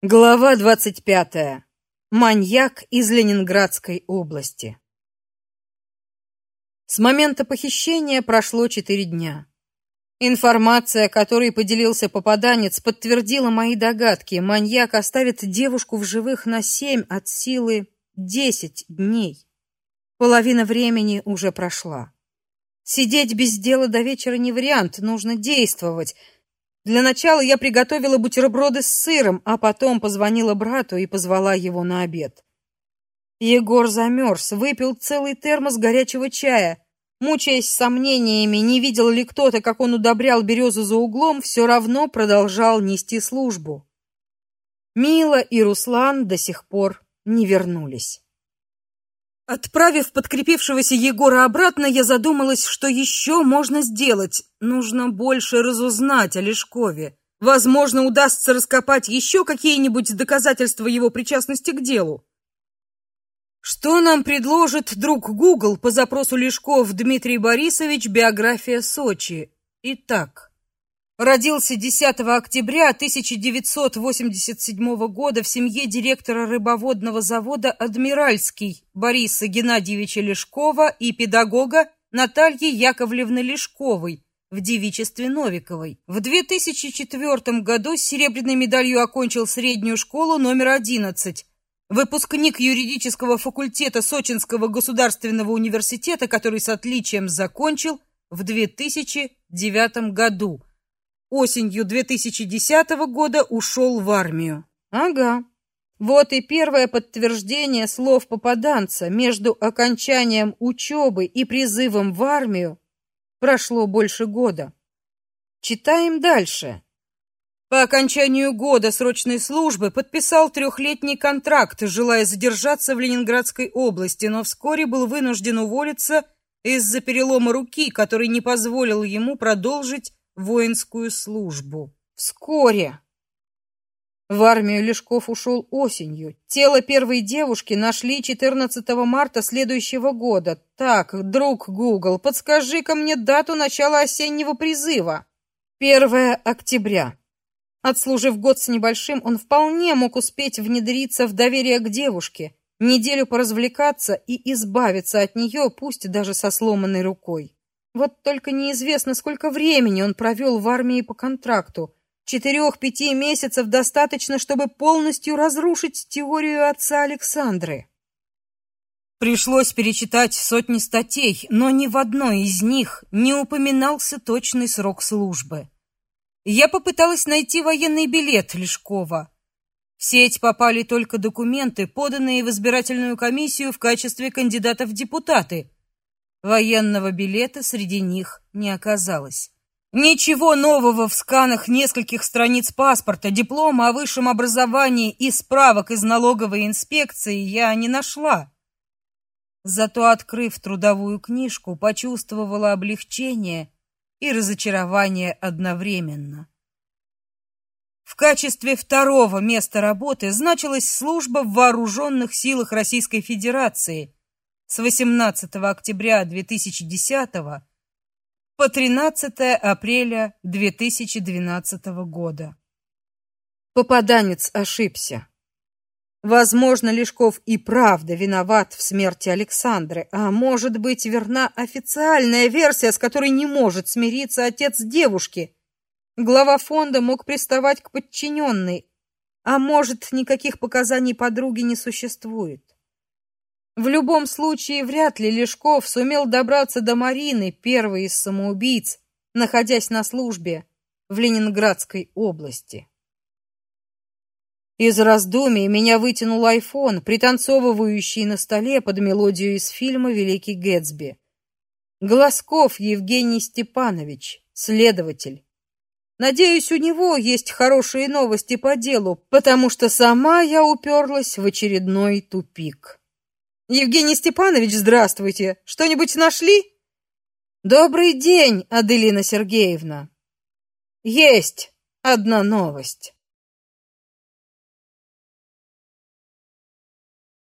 Глава 25. Маньяк из Ленинградской области. С момента похищения прошло четыре дня. Информация, которой поделился попаданец, подтвердила мои догадки. Маньяк оставит девушку в живых на семь от силы десять дней. Половина времени уже прошла. Сидеть без дела до вечера не вариант, нужно действовать. Для начала я приготовила бутерброды с сыром, а потом позвонила брату и позвала его на обед. Егор замерз, выпил целый термос горячего чая. Мучаясь сомнениями, не видел ли кто-то, как он удобрял березу за углом, все равно продолжал нести службу. Мила и Руслан до сих пор не вернулись. Отправив подкрепившегося Егора обратно, я задумалась, что еще можно сделать. Нужно больше разузнать о Лешкове. Возможно, удастся раскопать еще какие-нибудь доказательства его причастности к делу. Что нам предложит друг Google по запросу Лешков Дмитрий Борисович «Биография Сочи»? Итак, Родился 10 октября 1987 года в семье директора рыбоводного завода Адмиральский Бориса Геннадьевича Лешкова и педагога Натальи Яковлевны Лешковой в девичестве Новиковой. В 2004 году с серебряной медалью окончил среднюю школу номер 11. Выпускник юридического факультета Сочинского государственного университета, который с отличием закончил в 2009 году осенью 2010 года ушел в армию. Ага. Вот и первое подтверждение слов попаданца. Между окончанием учебы и призывом в армию прошло больше года. Читаем дальше. По окончанию года срочной службы подписал трехлетний контракт, желая задержаться в Ленинградской области, но вскоре был вынужден уволиться из-за перелома руки, который не позволил ему продолжить воинскую службу. Вскоре в армию Лешков ушел осенью. Тело первой девушки нашли 14 марта следующего года. Так, друг Google, подскажи-ка мне дату начала осеннего призыва. 1 октября. Отслужив год с небольшим, он вполне мог успеть внедриться в доверие к девушке, неделю поразвлекаться и избавиться от нее, пусть даже со сломанной рукой. Вот только неизвестно, сколько времени он провел в армии по контракту. Четырех-пяти месяцев достаточно, чтобы полностью разрушить теорию отца Александры. Пришлось перечитать сотни статей, но ни в одной из них не упоминался точный срок службы. Я попыталась найти военный билет Лешкова. В сеть попали только документы, поданные в избирательную комиссию в качестве кандидата в депутаты – Военного билета среди них не оказалось. Ничего нового в сканах нескольких страниц паспорта, диплома о высшем образовании и справок из налоговой инспекции я не нашла. Зато, открыв трудовую книжку, почувствовала облегчение и разочарование одновременно. В качестве второго места работы значилась служба в вооруженных силах Российской Федерации – с 18 октября 2010 по 13 апреля 2012 года. Попаданец ошибся. Возможно, Лешков и правда виноват в смерти Александры, а может быть, верна официальная версия, с которой не может смириться отец девушки. Глава фонда мог приставать к подчиненной, а может, никаких показаний подруги не существует. В любом случае, вряд ли Лешков сумел добраться до Марины, первой из самоубийц, находясь на службе в Ленинградской области. Из раздумий меня вытянул айфон, пританцовывающий на столе под мелодию из фильма «Великий Гэтсби». Глазков Евгений Степанович, следователь. Надеюсь, у него есть хорошие новости по делу, потому что сама я уперлась в очередной тупик. Евгений Степанович, здравствуйте. Что-нибудь нашли? Добрый день, Аделина Сергеевна. Есть одна новость.